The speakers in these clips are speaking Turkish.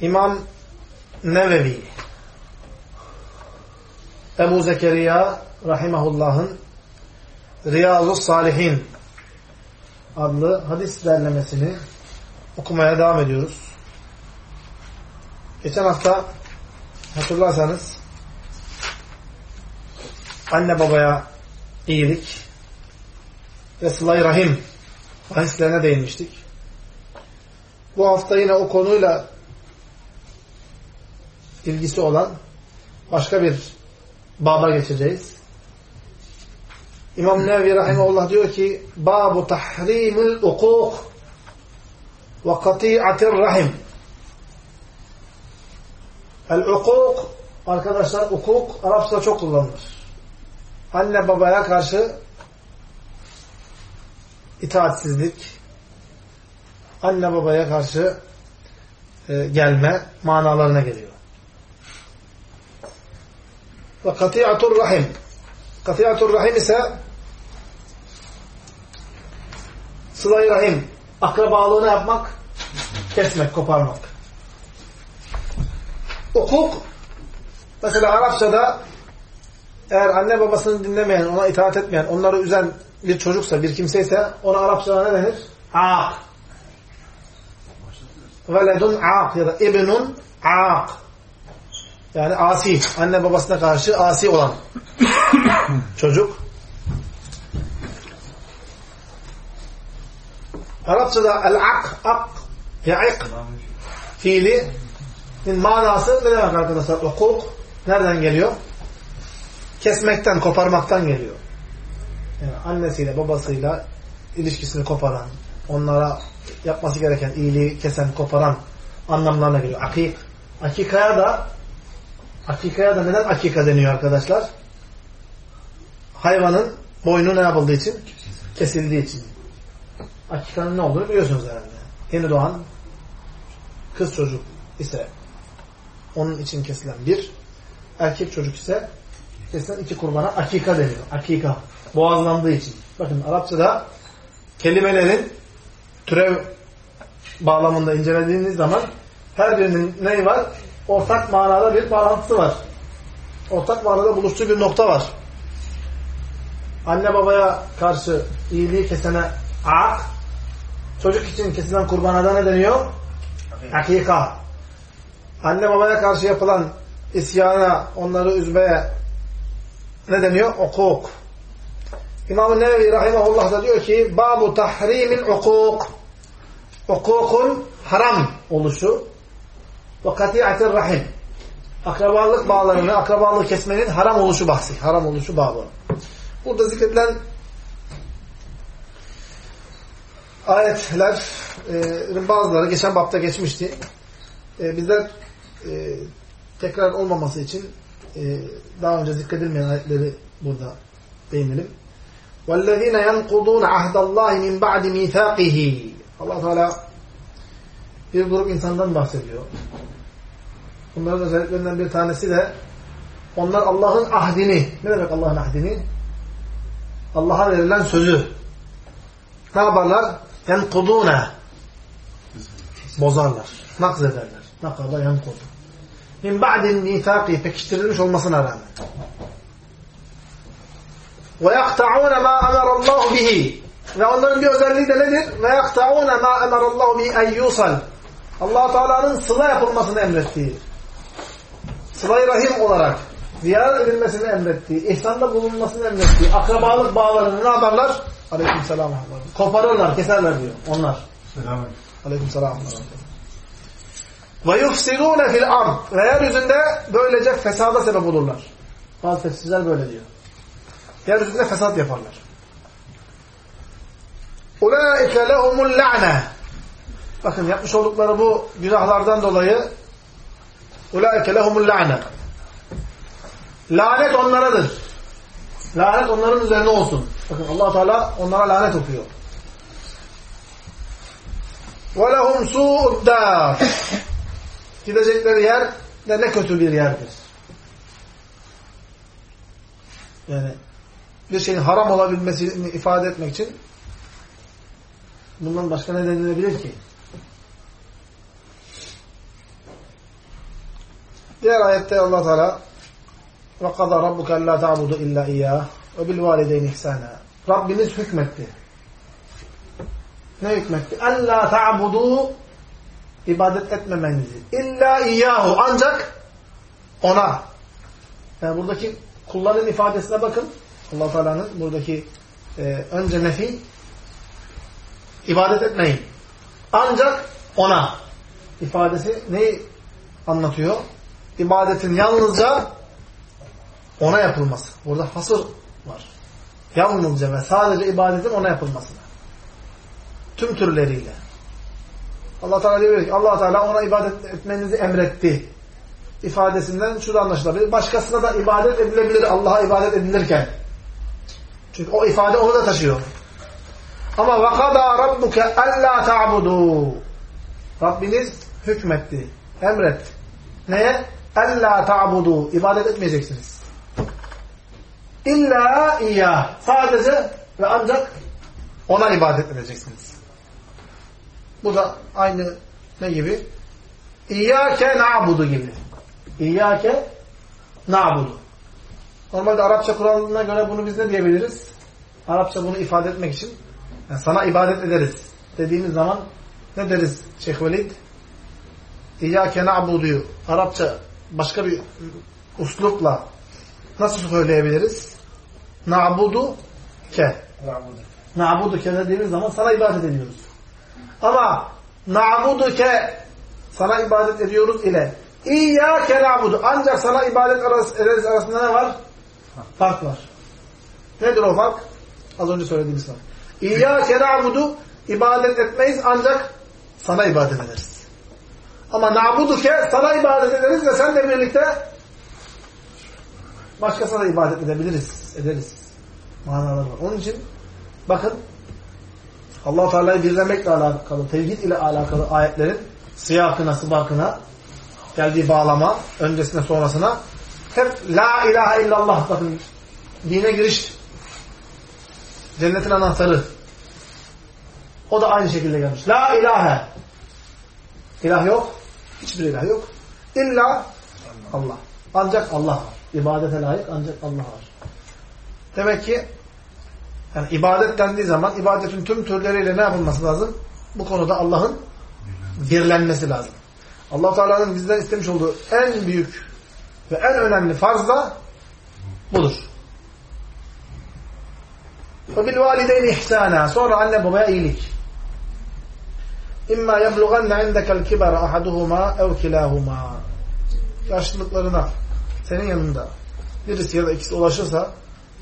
İmam Nevevi Ebu Zekeriya Rahimahullah'ın Riyazu Salihin adlı hadis derlemesini okumaya devam ediyoruz. Geçen hafta hatırlarsanız anne babaya iyilik ve sıla rahim bahislerine değinmiştik. Bu hafta yine o konuyla ilgisi olan başka bir baba geçeceğiz. İmam Nevi Rahimahullah diyor ki Babu tahrimul ukuk ve kati'atir rahim El-ukuk arkadaşlar ukuk Arapçada çok kullanılır. Anne babaya karşı itaatsizlik anne babaya karşı e, gelme manalarına geliyor. Ve kati'atur rahim. Kati'atur rahim ise sıla rahim. Akrabalığını yapmak, kesmek, koparmak. Hukuk mesela Arapçada eğer anne babasını dinlemeyen, ona itaat etmeyen, onları üzen bir çocuksa, bir kimseyse ona Arapçada ne denir? Aq. Veledun aq ya da ibnun aq. Yani asi. Anne babasına karşı asi olan çocuk. Arapçada el-ak, ak, ya'ik fiili manası ne demek arkadaşlar? Hukuk nereden geliyor? Kesmekten, koparmaktan geliyor. Yani annesiyle, babasıyla ilişkisini koparan, onlara yapması gereken iyiliği kesen, koparan anlamlarına geliyor. Akik. Akikaya da Akikaya da neden akika deniyor arkadaşlar? Hayvanın boynu ne yapıldığı için? Kesildiği için. Akikanın ne olduğunu biliyorsunuz herhalde. Yeni doğan kız çocuk ise onun için kesilen bir, erkek çocuk ise kesilen iki kurbana akika deniyor. Akika. Boğazlandığı için. Bakın Arapçada kelimelerin türev bağlamında incelediğiniz zaman her birinin neyi var? Ortak manada bir bağlantısı var. Ortak manada buluştuğu bir nokta var. Anne babaya karşı iyiliği kesene ak, çocuk için kesilen kurbana ne deniyor? Akika. Anne babaya karşı yapılan isyana, onları üzmeye ne deniyor? Okuk. İmam-ı Nevevi Rahimahullah da diyor ki Babu tahrimin ukuk. Ukukun haram oluşu ve kati'atir rahim. Akrabalık bağlarını, akrabalık kesmenin haram oluşu bahsi. Haram oluşu babı. Burada zikredilen ayetlerin bazıları geçen bapta geçmişti. E, bizler e, tekrar olmaması için e, daha önce zikredilmeyen ayetleri burada değinelim. وَالَّذ۪ينَ يَنْقُضُونَ عَهْدَ اللّٰهِ مِنْ بَعْدِ مِيثَاقِهِ allah Teala bir grup insandan bahsediyor. Bunların özelliklerinden bir tanesi de Onlar Allah'ın ahdini. Ne demek Allah'ın ahdini? Allah'a verilen sözü. Ne yaparlar? Yankudûne. Bozarlar. Nakz ederler. Nakada yankudu. Min ba'din nifâki pekiştirilmiş olmasına rağmen. Ve yakta'ûne mâ emerallahu bihi. Ve onların bir özelliği de nedir? Ve yakta'ûne mâ emerallahu bihi en yusal. Allah Teala'nın sıla yapılmasını emrettiği. Sıla-i rahim olarak ziyaret edilmesini emrettiği, ihsanda bulunmasını emrettiği, akrabalık bağlarını ne yaparlar? Aleyküm selam. Koparırlar, keserler diyor onlar. Selam. Aleyküm selam. Ve yufsidûne fil ard. Ve yeryüzünde böylece fesada sebep olurlar. Bazı tefsirler böyle diyor. Yeryüzünde fesat yaparlar. Ulaike lehumul la'ne. Bakın yapmış oldukları bu günahlardan dolayı ulaike lehumul la'ne. Lanet onlaradır. Lanet onların üzerine olsun. Bakın Allah Teala onlara lanet okuyor. Ve lehum su'uddar. Gidecekleri yer de ne kötü bir yerdir. Yani bir şeyin haram olabilmesini ifade etmek için bundan başka ne denilebilir ki? Diğer ayette Allah Teala ve kadâ rabbuke allâ ta'budu illâ iyyâh ve bil vâlideyn ihsâna. Rabbiniz hükmetti. Ne hükmetti? Ellâ ta'budu ibadet etmemenizi. İlla iyyahu ancak ona. Yani buradaki kulların ifadesine bakın. Allah Teala'nın buradaki e, önce nefi ibadet etmeyin. Ancak ona ifadesi neyi anlatıyor? İbadetin yalnızca ona yapılması. Burada hasır var. Yalnızca ve sadece ibadetin ona yapılmasına. Tüm türleriyle. Allah Teala diyor ki Allah Teala ona ibadet etmenizi emretti. ifadesinden şu da anlaşılabilir. Başkasına da ibadet edilebilir Allah'a ibadet edilirken. Çünkü o ifade onu da taşıyor. Ama وَقَضَى رَبُّكَ أَلَّا تَعْبُدُوا Rabbiniz hükmetti. Emret. Neye? أَلَّا تَعْبُدُوا İbadet etmeyeceksiniz. İlla iyyah. Sadece ve ancak ona ibadet edeceksiniz. Bu da aynı ne gibi? İyyâke na'budu gibi. İyyâke na'budu. Normalde Arapça kuralına göre bunu biz ne diyebiliriz? Arapça bunu ifade etmek için yani sana ibadet ederiz dediğimiz zaman ne deriz Şeyh Velid? İyyâke na'budu'yu Arapça başka bir uslupla nasıl söyleyebiliriz? Na'budu ke. Na'budu ke dediğimiz zaman sana ibadet ediyoruz. Ama na'buduke sana ibadet ediyoruz ile İyyâke na'budu ancak sana ibadet ederiz arasında ne var? Fark var. Nedir o fark? Az önce söylediğimiz fark. İyyâke na'budu ibadet etmeyiz ancak sana ibadet ederiz. Ama na'buduke sana ibadet ederiz ve sen de birlikte başkasına da ibadet edebiliriz. Ederiz. Manaları var. Onun için bakın allah Teala'yı birlemekle alakalı, tevhid ile alakalı ayetlerin siyakına, sıbakına geldiği bağlama, öncesine sonrasına hep La ilahe illallah bakın dine giriş cennetin anahtarı o da aynı şekilde gelmiş. La ilahe ilah yok. Hiçbir ilah yok. İlla Allah. Ancak Allah var. İbadete layık ancak Allah var. Demek ki yani ibadet dendiği zaman ibadetin tüm türleriyle ne yapılması lazım? Bu konuda Allah'ın birlenmesi lazım. allah Teala'nın bizden istemiş olduğu en büyük ve en önemli farz da budur. وَبِالْوَالِدَيْنِ ihsana. Sonra anne babaya iyilik. İmma يَبْلُغَنَّ عِنْدَكَ الْكِبَرَ أَحَدُهُمَا اَوْ كِلَاهُمَا Yaşlılıklarına senin yanında birisi ya da ikisi ulaşırsa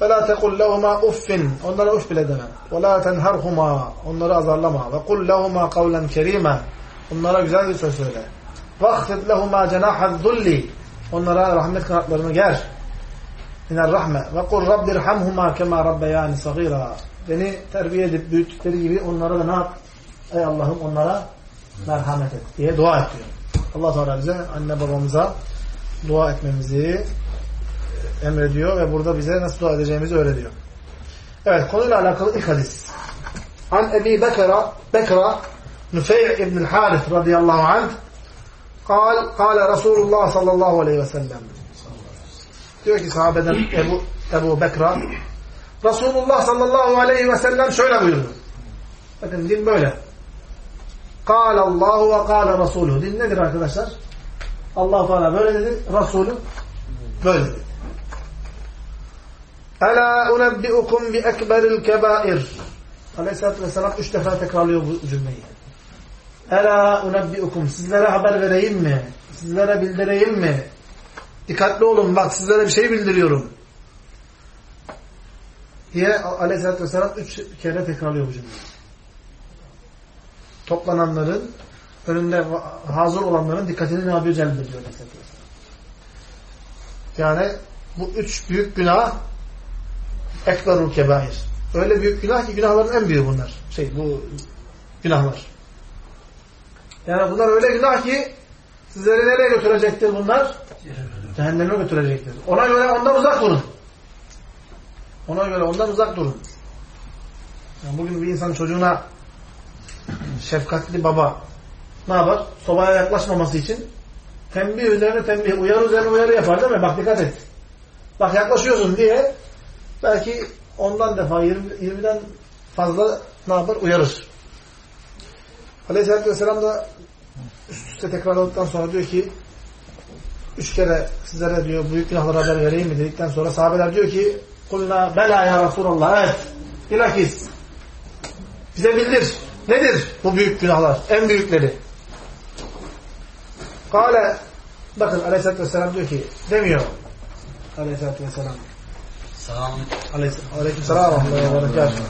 فَلَا تَقُلْ لَهُمَا اُفِّنْ Onlara uf bile deme. وَلَا تَنْهَرْهُمَا Onları azarlama. وَقُلْ لَهُمَا قَوْلًا كَرِيمًا Onlara güzel bir söz söyle. وَاخْفِضْ لَهُمَا جَنَاحَ الذُّلِّ Onlara rahmet kanatlarını ger. Minel rahme. وَقُلْ رَبِّ رْحَمْهُمَا كَمَا رَبَّيَانِ صَغِيرًا Beni terbiye edip büyüttükleri gibi onlara da ne yap? Ey Allah'ım onlara merhamet et diye dua et diyor. Allah Teala bize anne babamıza dua etmemizi emrediyor ve burada bize nasıl dua edeceğimizi öğretiyor. Evet konuyla alakalı ilk hadis. An Ebi Bekra, Bekra Nufey' ibn Harith radıyallahu anh قال قال رسول الله sallallahu aleyhi ve sellem diyor ki sahabeden Ebu, Ebu Bekra Resulullah sallallahu aleyhi ve sellem şöyle buyurdu. Bakın din böyle. Kâle Allahu ve kâle Resulü. Dil nedir arkadaşlar? allah Teala böyle dedi, Resulü böyle dedi. Ela unebbi'ukum bi ekberil kebair. Aleyhisselatü Vesselam üç defa tekrarlıyor bu cümleyi. Ela unebbi'ukum. Sizlere haber vereyim mi? Sizlere bildireyim mi? Dikkatli olun bak sizlere bir şey bildiriyorum. Diye Aleyhisselatü Vesselam üç kere tekrarlıyor bu cümleyi. Toplananların önünde hazır olanların dikkatini ne yapıyor celbediyor. Yani bu üç büyük günah ekberul kebair. Öyle büyük günah ki günahların en büyüğü bunlar. Şey bu günahlar. Yani bunlar öyle günah ki sizleri nereye götürecektir bunlar? Cehenneme götürecektir. Ona göre ondan uzak durun. Ona göre ondan uzak durun. Yani bugün bir insan çocuğuna şefkatli baba ne yapar? Sobaya yaklaşmaması için tembih üzerine tembih, uyarı üzerine uyarı yapar değil mi? Bak dikkat et. Bak yaklaşıyorsun diye belki ondan defa 20, 20'den fazla ne yapar? Uyarır. Aleyhisselatü Vesselam da üst üste tekrarladıktan sonra diyor ki üç kere sizlere diyor büyük günahlara haber vereyim mi dedikten sonra sahabeler diyor ki kulna bela ya Resulallah evet bilakis bize bildir. Nedir bu büyük günahlar? En büyükleri. Kale bakın Aleyhisselatü Vesselam diyor ki demiyor Aleyhisselatü Vesselam Aleyküm selam ve berekatuhu.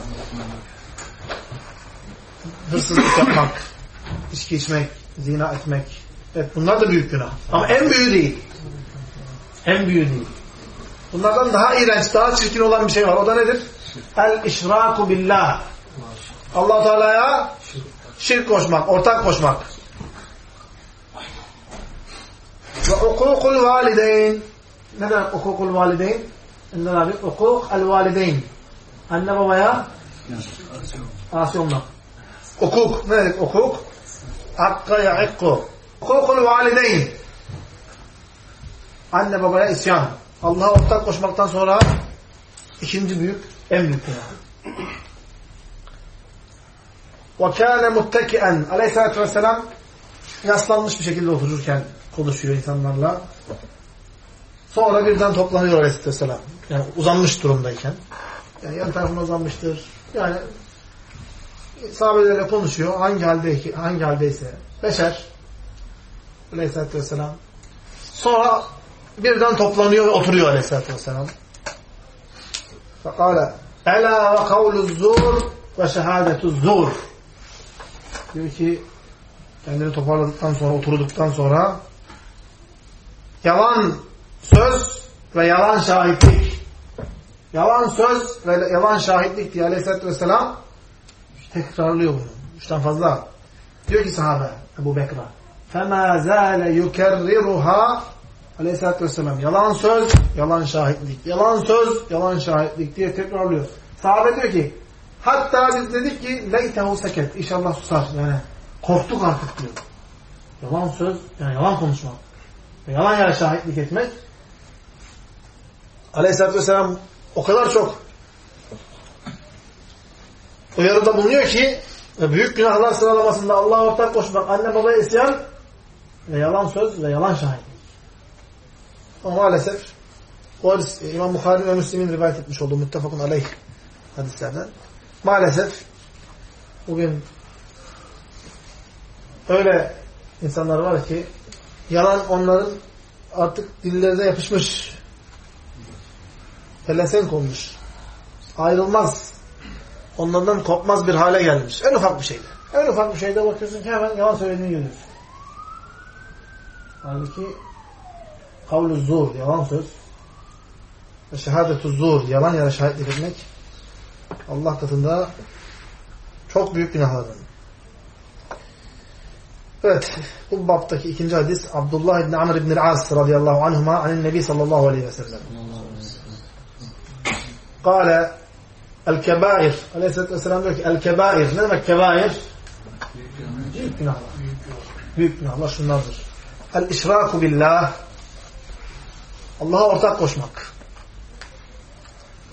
Hırsızlık yapmak, içki içmek, zina etmek. Evet bunlar da büyük günah. Ama en büyüğü değil. En büyüğü değil. Bunlardan daha iğrenç, daha çirkin olan bir şey var. O da nedir? El-işraku billah. Allah Teala'ya şirk koşmak, ortak koşmak. Ve hukukul valideyn. Ne demek hukukul valideyn? İnden abi hukuk el-valideyn. Anne babaya asi olmak. Hukuk. Ne demek hukuk? Hakka ya'ikku. Hukukul valideyn. Anne babaya isyan. Allah'a ortak koşmaktan sonra ikinci büyük, en büyük. وَكَانَ مُتَّكِئًا Aleyhisselatü Vesselam yaslanmış bir şekilde otururken konuşuyor insanlarla. Sonra birden toplanıyor Aleyhisselatü Vesselam. Yani uzanmış durumdayken. Yani yan tarafına uzanmıştır. Yani sahabelerle konuşuyor. Hangi halde hangi haldeyse. Beşer. Aleyhisselatü Vesselam. Sonra birden toplanıyor ve oturuyor Aleyhisselatü Vesselam. Fekale Ela ve kavlu zur ve şehadetu zur. Diyor ki kendini toparladıktan sonra, oturduktan sonra yalan söz ve yalan şahitlik. Yalan söz ve yalan şahitlik diye Aleyhisselatü Vesselam tekrarlıyor bunu. Üçten fazla. Diyor ki sahabe Ebu Bekra فَمَا زَالَ يُكَرِّرُهَا Aleyhisselatü Vesselam yalan söz, yalan şahitlik. Yalan söz, yalan şahitlik diye tekrarlıyor. Sahabe diyor ki hatta biz dedik ki leytehu seket. İnşallah susar. Yani korktuk artık diyor. Yalan söz, yani yalan konuşmak. Yalan yere şahitlik etmek Aleyhisselatü Vesselam o kadar çok uyarıda bulunuyor ki büyük günahlar sıralamasında Allah'a ortak koşmak, anne babaya isyan ve yalan söz ve yalan şahitlik. Ama maalesef o İmam Bukhari ve Müslim'in rivayet etmiş olduğu muttefakun aleyh hadislerden maalesef bugün öyle insanlar var ki yalan onların artık dillerine yapışmış pelesenk olmuş ayrılmaz onlardan kopmaz bir hale gelmiş. En ufak bir şeyde. En ufak bir şeyde bakıyorsun ki hemen yalan söylediğini görüyorsun. Halbuki kavlu zur, yalan söz ve şehadetu yalan yere şahitlik etmek Allah katında çok büyük günahlardan. Evet, bu baptaki ikinci hadis Abdullah ibn Amr ibn al-As radıyallahu anhuma anin Nebi sallallahu aleyhi ve sellem. Kale el-kebair. Aleyhisselatü vesselam diyor ki el-kebair. Ne demek kebair? Büyük günahlar. Büyük günahlar şunlardır. El-işraku billah. Allah'a ortak koşmak.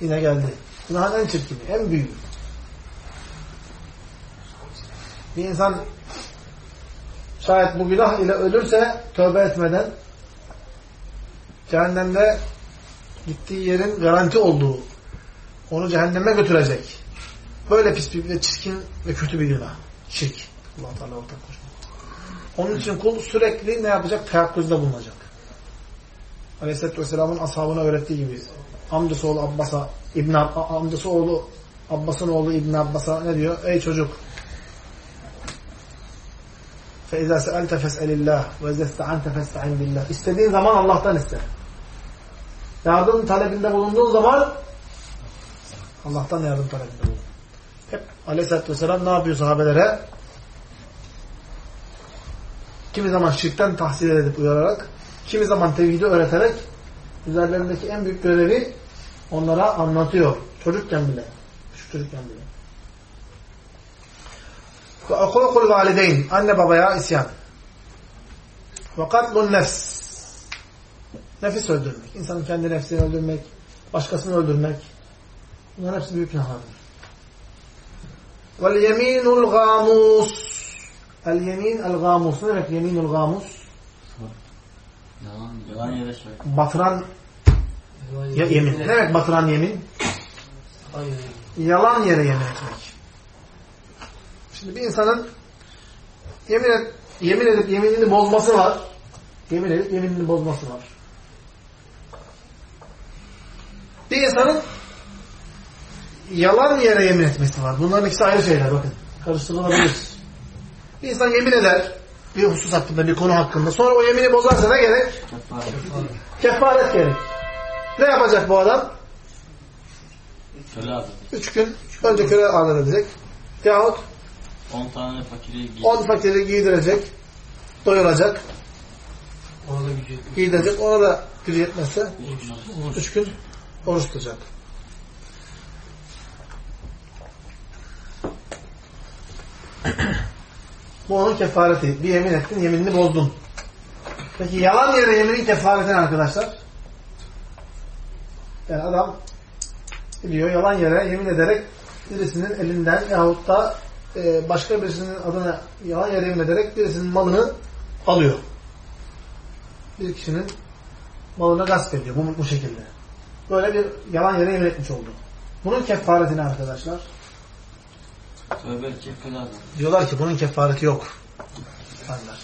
Yine geldi. Günahın en çirkini, en büyüğü. Bir insan şayet bu günah ile ölürse tövbe etmeden cehennemde gittiği yerin garanti olduğu onu cehenneme götürecek. Böyle pis bir ve çirkin ve kötü bir günah. Şirk. allah Teala ortak koşmak. Onun için kul sürekli ne yapacak? Teyakkuzda bulunacak. Aleyhisselatü Vesselam'ın ashabına öğrettiği gibi amcası oğlu Abbas'a İbn amcası oğlu Abbas'ın oğlu İbn Abbas'a ne diyor? Ey çocuk فَاِذَا سَأَلْتَ فَاسْأَلِ اللّٰهِ وَاِذَا اسْتَعَنْتَ فَاسْتَعِنْ بِاللّٰهِ İstediğin zaman Allah'tan iste. Yardım talebinde bulunduğun zaman Allah'tan yardım talebinde bulun. Hep aleyhissalatü vesselam ne yapıyor sahabelere? Kimi zaman şirkten tahsil edip uyararak, kimi zaman tevhidi öğreterek üzerlerindeki en büyük görevi onlara anlatıyor. Çocukken bile. Şu çocukken bile. Ve akulukul valideyn. Anne babaya isyan. Ve katlun nefs. Nefis öldürmek. İnsanın kendi nefsini öldürmek, başkasını öldürmek. Bunların hepsi büyük günahlardır. Vel yeminul gamus. El yemin el gamus. Ne demek yeminul gamus? Yalan, yalan yere söyle. Batıran ya, yemin. Ne demek batıran yemin? Yalan yere yemin etmek. Şimdi bir insanın yemin, et, yemin edip yeminini bozması var. Yemin edip yeminini bozması var. Bir insanın yalan yere yemin etmesi var. Bunların ikisi ayrı şeyler bakın. Karıştırılabilir. Bir insan yemin eder bir husus hakkında, bir konu hakkında. Sonra o yemini bozarsa ne gerek? Kefaret. Kefaret gerek. Ne yapacak bu adam? Köle. Üç gün önce köle azat edecek. Yahut 10 tane fakiri giy. on fakiri giydirecek. Doyuracak. Ona da. Giydirecek. Ona da gücü yetmezse üç gün oruç tutacak. Bu onun kefareti. Bir yemin ettin, yeminini bozdun. Peki yalan yere yeminin kefareti arkadaşlar? Yani adam biliyor yalan yere yemin ederek birisinin elinden yahut da e, başka birisinin adına yalan yere yemin ederek birisinin malını alıyor. Bir kişinin malını gasp ediyor bu, bu şekilde. Böyle bir yalan yere yemin etmiş oldu. Bunun kefareti ne arkadaşlar? Tövbe adı. Diyorlar ki bunun kefareti yok. Efendiler.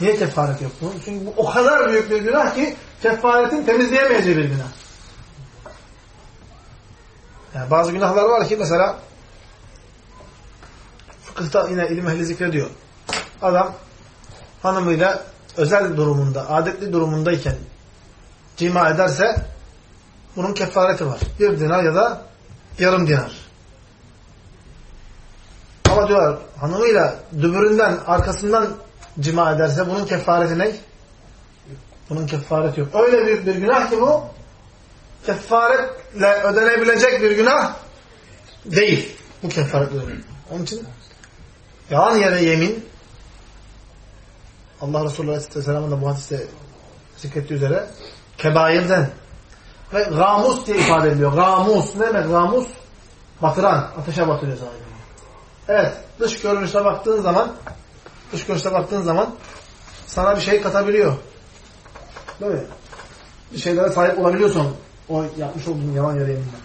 Niye kefareti yok bunun? Çünkü bu o kadar büyük bir günah ki kefaretin temizleyemeyeceği bir günah. Yani bazı günahlar var ki mesela fıkıhta yine ilim ehli zikrediyor. Adam hanımıyla özel durumunda, adetli durumundayken cima ederse bunun kefareti var. Bir dinar ya da yarım dinar. Ama diyorlar hanımıyla dübüründen arkasından cima ederse bunun kefareti ne? Bunun kefareti yok. Öyle büyük bir günah ki bu kefaretle ödenebilecek bir günah değil. Bu kefaretle ödenir. Onun için yalan yere yemin Allah Resulü Aleyhisselam'ın da bu hadiste zikrettiği üzere kebairden ve gamus diye ifade ediliyor. Gamus. Ne demek gamus? Batıran. Ateşe batırıyor sahibi. Evet. Dış görünüşe baktığın zaman dış görünüşe baktığın zaman sana bir şey katabiliyor. Değil mi? Bir şeylere sahip olabiliyorsun o yapmış olduğun yalan yere yeminle.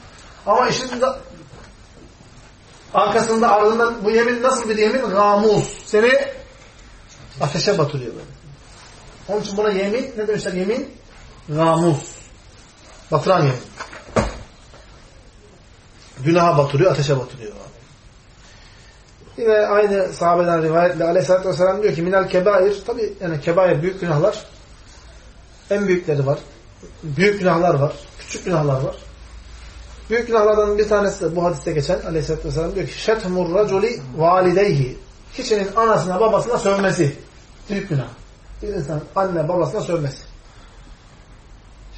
Ama işin da arkasında ardından bu yemin nasıl bir yemin? Gamus. Seni ateşe batırıyor böyle. Onun için buna yemin ne demişler? Yemin gamus. Batıran yemin. Günaha batırıyor, ateşe batırıyor. Yine aynı sahabeden rivayetle aleyhissalatü vesselam diyor ki minel kebair tabi yani kebair büyük günahlar en büyükleri var. Büyük günahlar var. Küçük günahlar var. Büyük günahlardan bir tanesi de bu hadiste geçen aleyhissalatü vesselam diyor ki şethmur raculi valideyhi kişinin anasına babasına sövmesi Büyük günah. Bir insan anne babasına sövmesi.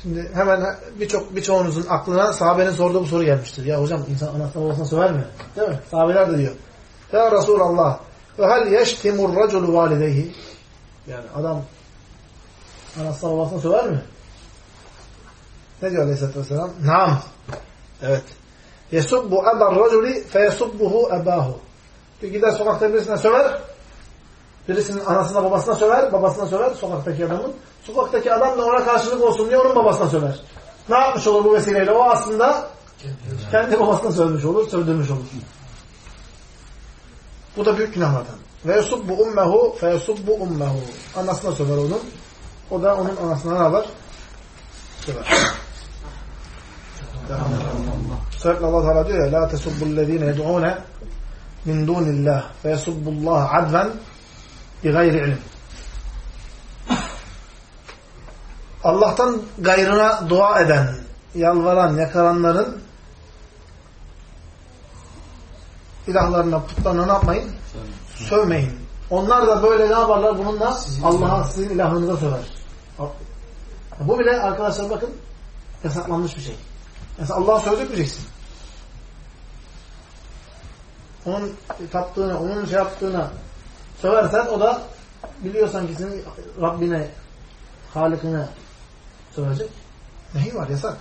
Şimdi hemen birçok birçoğunuzun aklına sahabenin sorduğu bu soru gelmiştir. Ya hocam insan anasına babasına söver mi? Değil mi? Sahabeler de diyor. Ya Resulallah ve hel yeştimur raculu valideyhi yani adam anasına babasına söver mi? Ne diyor Aleyhisselatü Vesselam? Naam. Evet. Yesubbu eber raculi feyesubbuhu ebahu. Gider sokakta birisine söver. Birisinin anasına babasına söver. Babasına söver sokaktaki adamın. Sokaktaki adam da ona karşılık olsun diye onun babasına söver. Ne yapmış olur bu vesileyle? O aslında kendi babasına sövmüş olur, sövdürmüş olur. Bu da büyük günahlardan. Ve yesubbu ummehu fe yesubbu ummehu. Anasına söver onun. O da onun anasına ne yapar? Söver. Sürekli Allah Teala diyor ya La tesubbullezine yed'une min dunillah fe yesubbullaha adven bi gayri ilim. Allah'tan gayrına dua eden, yalvaran, yakaranların ilahlarına, putlarına ne yapmayın? Sövmeyin. Onlar da böyle ne yaparlar? Bununla Allah'a sizin ilahınıza söver. Bu bile arkadaşlar bakın yasaklanmış bir şey. Mesela Allah'a söz etmeyeceksin. Onun taptığına, onun şey yaptığına söversen o da biliyorsan ki senin Rabbine, Halikine söyleyecek. Neyi var? Yasak.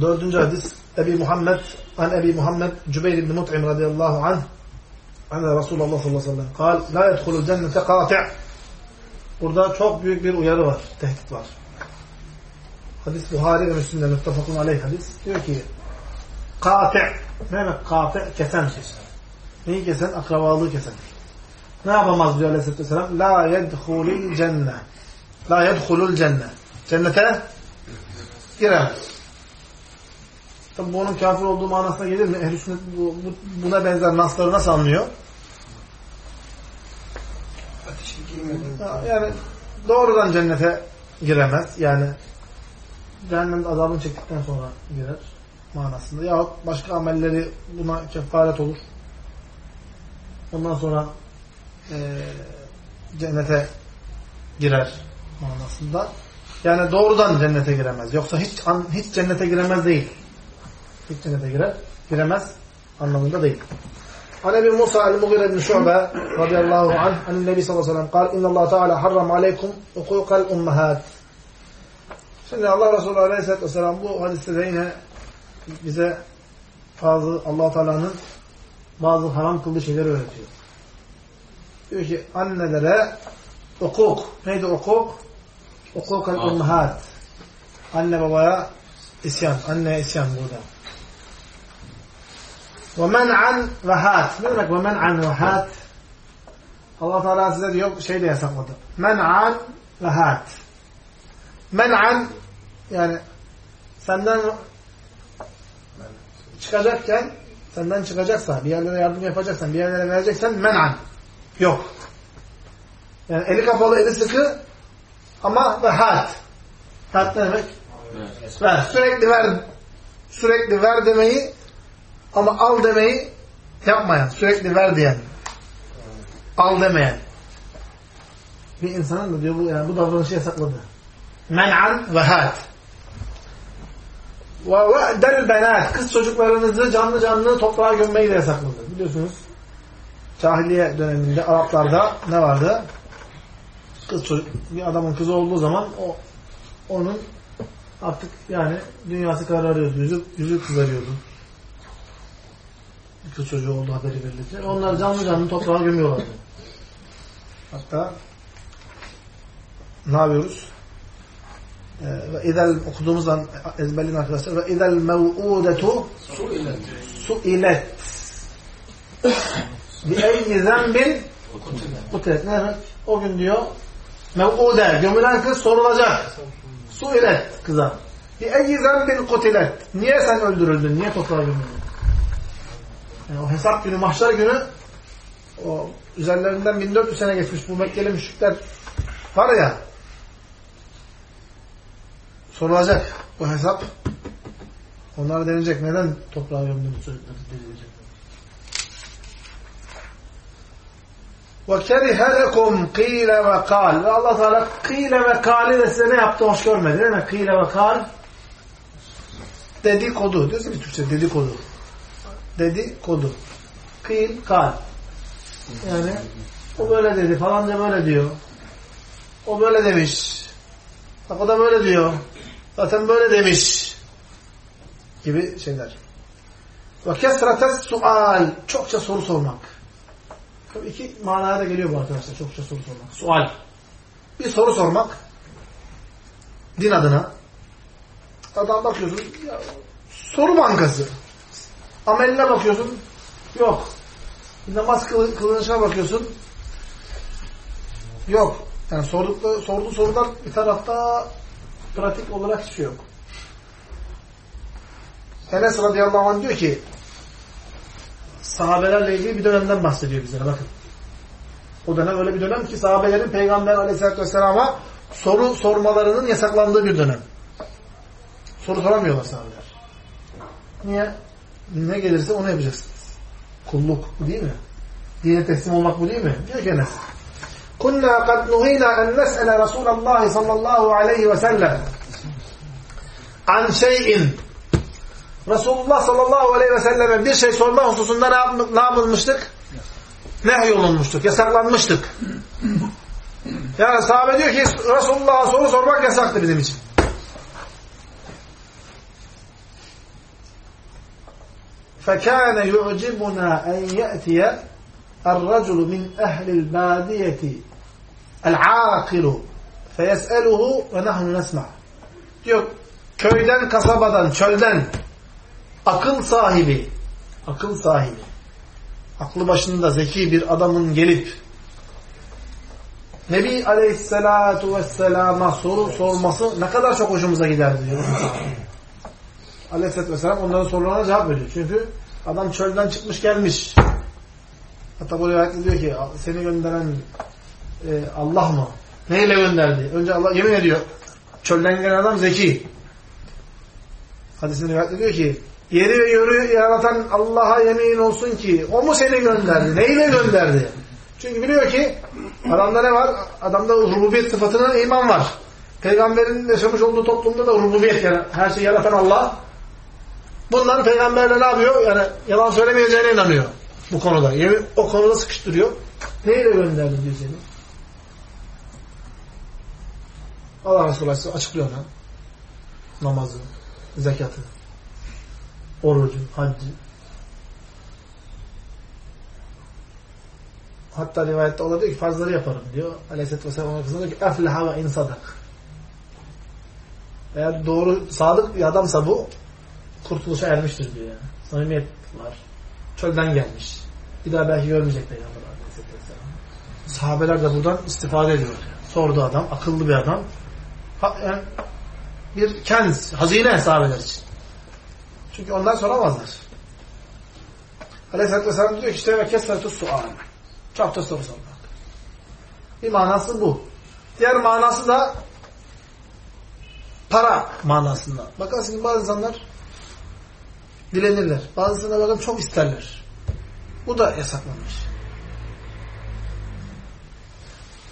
Dördüncü hadis Ebi Muhammed an Ebi Muhammed Cübeyr ibn Mut'im radıyallahu anh anne Resulullah sallallahu aleyhi ve sellem kal la yedhulul cennete kati' Burada çok büyük bir uyarı var. Tehdit var. Hadis Buhari ve Müslim'de müttefakun aleyh hadis. Diyor ki kati' ne demek kati' kesen. Neyi kesen? Akrabalığı kesen. Ne yapamaz diyor Aleyhisselatü Vesselam? La yedhulul cenne. La yedhulul cenne. Cennete giremez. Tabi bu onun kafir olduğu manasına gelir mi? Ehl-i bu, bu, buna benzer nasları nasıl anlıyor? Yani doğrudan cennete giremez. Yani cehennemde azabını çektikten sonra girer manasında. Yahut başka amelleri buna kefaret olur. Ondan sonra e, cennete girer manasında. Yani doğrudan cennete giremez. Yoksa hiç hiç cennete giremez değil. Hiç cennete girer, giremez anlamında değil. An Ebi Musa el-Mughire ibn Şu'be radıyallahu anh an Nebi sallallahu aleyhi ve sellem kal inna Allah Teala harram aleykum hukukal ummahat. Şimdi Allah Resulü aleyhissalatü vesselam bu hadiste de yine bize bazı allah Teala'nın bazı haram kıldığı şeyleri öğretiyor. Diyor ki annelere hukuk. Neydi hukuk? Hukukal ummahat. Anne babaya isyan. Anneye isyan burada. Ve men'an ve hat. Ne demek ve men'an ve hat? Allah Teala size diyor şey de yasakladı. Men'an ve hat. Men'an yani senden çıkacakken senden çıkacaksa, bir yerlere yardım yapacaksan, bir yerlere vereceksen men'an. Yok. Yani eli kapalı, eli sıkı ama ve hat. Hat ne demek? Ver. Sürekli ver. Sürekli ver demeyi ama al demeyi yapmayan. Sürekli ver diyen. Al demeyen. Bir insanın da diyor bu, yani bu davranışı yasakladı. Men'an ve hat. Ve ve'del benat. Kız çocuklarınızı canlı canlı toprağa gömmeyi de yasakladı. Biliyorsunuz cahiliye döneminde Araplarda ne vardı? Kız çocuk, bir adamın kızı olduğu zaman o onun artık yani dünyası kararıyordu. Yüzü, yüzü kızarıyordu. Kız çocuğu olduğu haberi verilince. Onlar canlı canlı toprağa gömüyorlardı. Hatta ne yapıyoruz? Ee, ve idel okuduğumuzdan ezberleyin arkadaşlar. Ve idel mev'udetu su'ilet bi eyyi zembin kutilet. Ne demek? O gün diyor mev'ude, gömülen kız sorulacak. Su'ilet kıza. Bi eyyi zembin kutilet. Niye sen öldürüldün? Niye toprağa gömüldün? Yani o hesap günü, mahşer günü o üzerlerinden 1400 sene geçmiş bu Mekkeli müşrikler var ya sorulacak bu hesap. Onlara denilecek. Neden toprağa gömdüğünüz çocukları denilecek. وَكَرِهَ لَكُمْ قِيلَ وَقَالْ Ve Allah Teala kıyle ve kâli de size ne yaptı hoş görmedi değil mi? Kıyle ve kâl dedikodu. Diyorsun ki Türkçe dedikodu. Dedikodu. Kıyıl, kal. Yani o böyle dedi falanca böyle diyor. O böyle demiş. Bak o da böyle diyor. Zaten böyle demiş. Gibi şeyler. Ve kesretes sual. Çokça soru sormak. Tabii iki manaya da geliyor bu arkadaşlar. Çokça soru sormak. Sual. Bir soru sormak. Din adına. Adam bakıyorsun. Ya, soru bankası. Ameline bakıyorsun. Yok. Namaz kıl, kılınışına bakıyorsun. Yok. Yani sordukları, sorduğu sorular bir tarafta pratik olarak hiçbir şey yok. Enes radıyallahu anh diyor ki sahabelerle ilgili bir dönemden bahsediyor bize. Bakın. O dönem öyle bir dönem ki sahabelerin Peygamber aleyhissalatü vesselama soru sormalarının yasaklandığı bir dönem. Soru soramıyorlar sahabeler. Niye? Ne gelirse onu yapacaksınız. Kulluk bu değil mi? Dine teslim olmak bu değil mi? Diyor ki Enes. Kunna kad nuhina en nes'ele Resulallah sallallahu aleyhi ve sellem an şeyin Resulullah sallallahu aleyhi ve selleme bir şey sorma hususunda ne, ne yapılmıştık? Nehyolunmuştuk, yasaklanmıştık. Yani sahabe diyor ki Resulullah'a soru sormak yasaktı bizim için. فَكَانَ يُعْجِبُنَا أَنْ يَأْتِيَ الرَّجُلُ مِنْ أَهْلِ الْبَادِيَةِ الْعَاقِلُ فَيَسْأَلُهُ وَنَحْنُ نَسْمَعُ Diyor, köyden, kasabadan, çölden akıl sahibi, akıl sahibi, aklı başında zeki bir adamın gelip Nebi Aleyhisselatu Vesselam'a soru sorması ne kadar çok hoşumuza gider diyor. Aleyhisselatü Vesselam onların sorularına cevap veriyor. Çünkü adam çölden çıkmış gelmiş. Hatta bu rivayette diyor ki seni gönderen e, Allah mı? Neyle gönderdi? Önce Allah yemin ediyor. Çölden gelen adam zeki. Hadisin rivayette diyor ki yeri ve yörü yaratan Allah'a yemin olsun ki o mu seni gönderdi? Neyle gönderdi? Çünkü biliyor ki adamda ne var? Adamda rububiyet sıfatına iman var. Peygamberin yaşamış olduğu toplumda da rububiyet yani her şeyi yaratan Allah. Bundan peygamberle ne yapıyor? Yani yalan söylemeyeceğine inanıyor bu konuda. Yani o konuda sıkıştırıyor. Neyle gönderdi diyor seni? Allah Resulü açıklıyor lan. Namazı, zekatı, orucu, haccı. Hatta rivayette o diyor ki farzları yaparım diyor. Aleyhisselatü Vesselam ona kızına ki efleha ve insadak. Eğer doğru, sadık bir adamsa bu kurtuluşa ermiştir diyor yani. Samimiyet var. Çölden gelmiş. Bir daha belki görmeyecek Peygamber Aleyhisselatü Vesselam. Sahabeler de buradan istifade ediyor. Sordu adam, akıllı bir adam. Ha, yani bir kenz, hazine sahabeler için. Çünkü onlar soramazlar. Aleyhisselatü Vesselam diyor ki işte ve kesretü sual. Çokça soru sormak. Bir manası bu. Diğer manası da para manasında. Bakarsın bazı insanlar dilenirler. Bazı insanlar bakın çok isterler. Bu da yasaklanmış.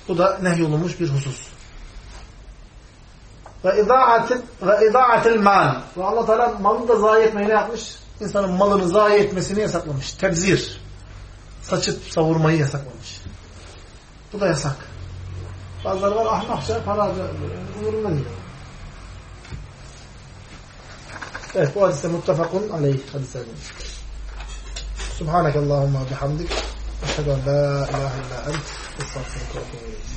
Bu da nehyolunmuş bir husus. Ve idaatil ve idaatil mal. Ve Allah Teala malı da zayi etmeyi ne yapmış? İnsanın malını zayi etmesini yasaklamış. Tebzir. Saçıp savurmayı yasaklamış. Bu da yasak. Bazıları var ahmakça para. Umurumda değil. Evet bu hadise muttefakun aleyh hadise. Subhaneke Allahumma bihamdik. Eşhedü en la ilahe illa ent. Estağfurullah.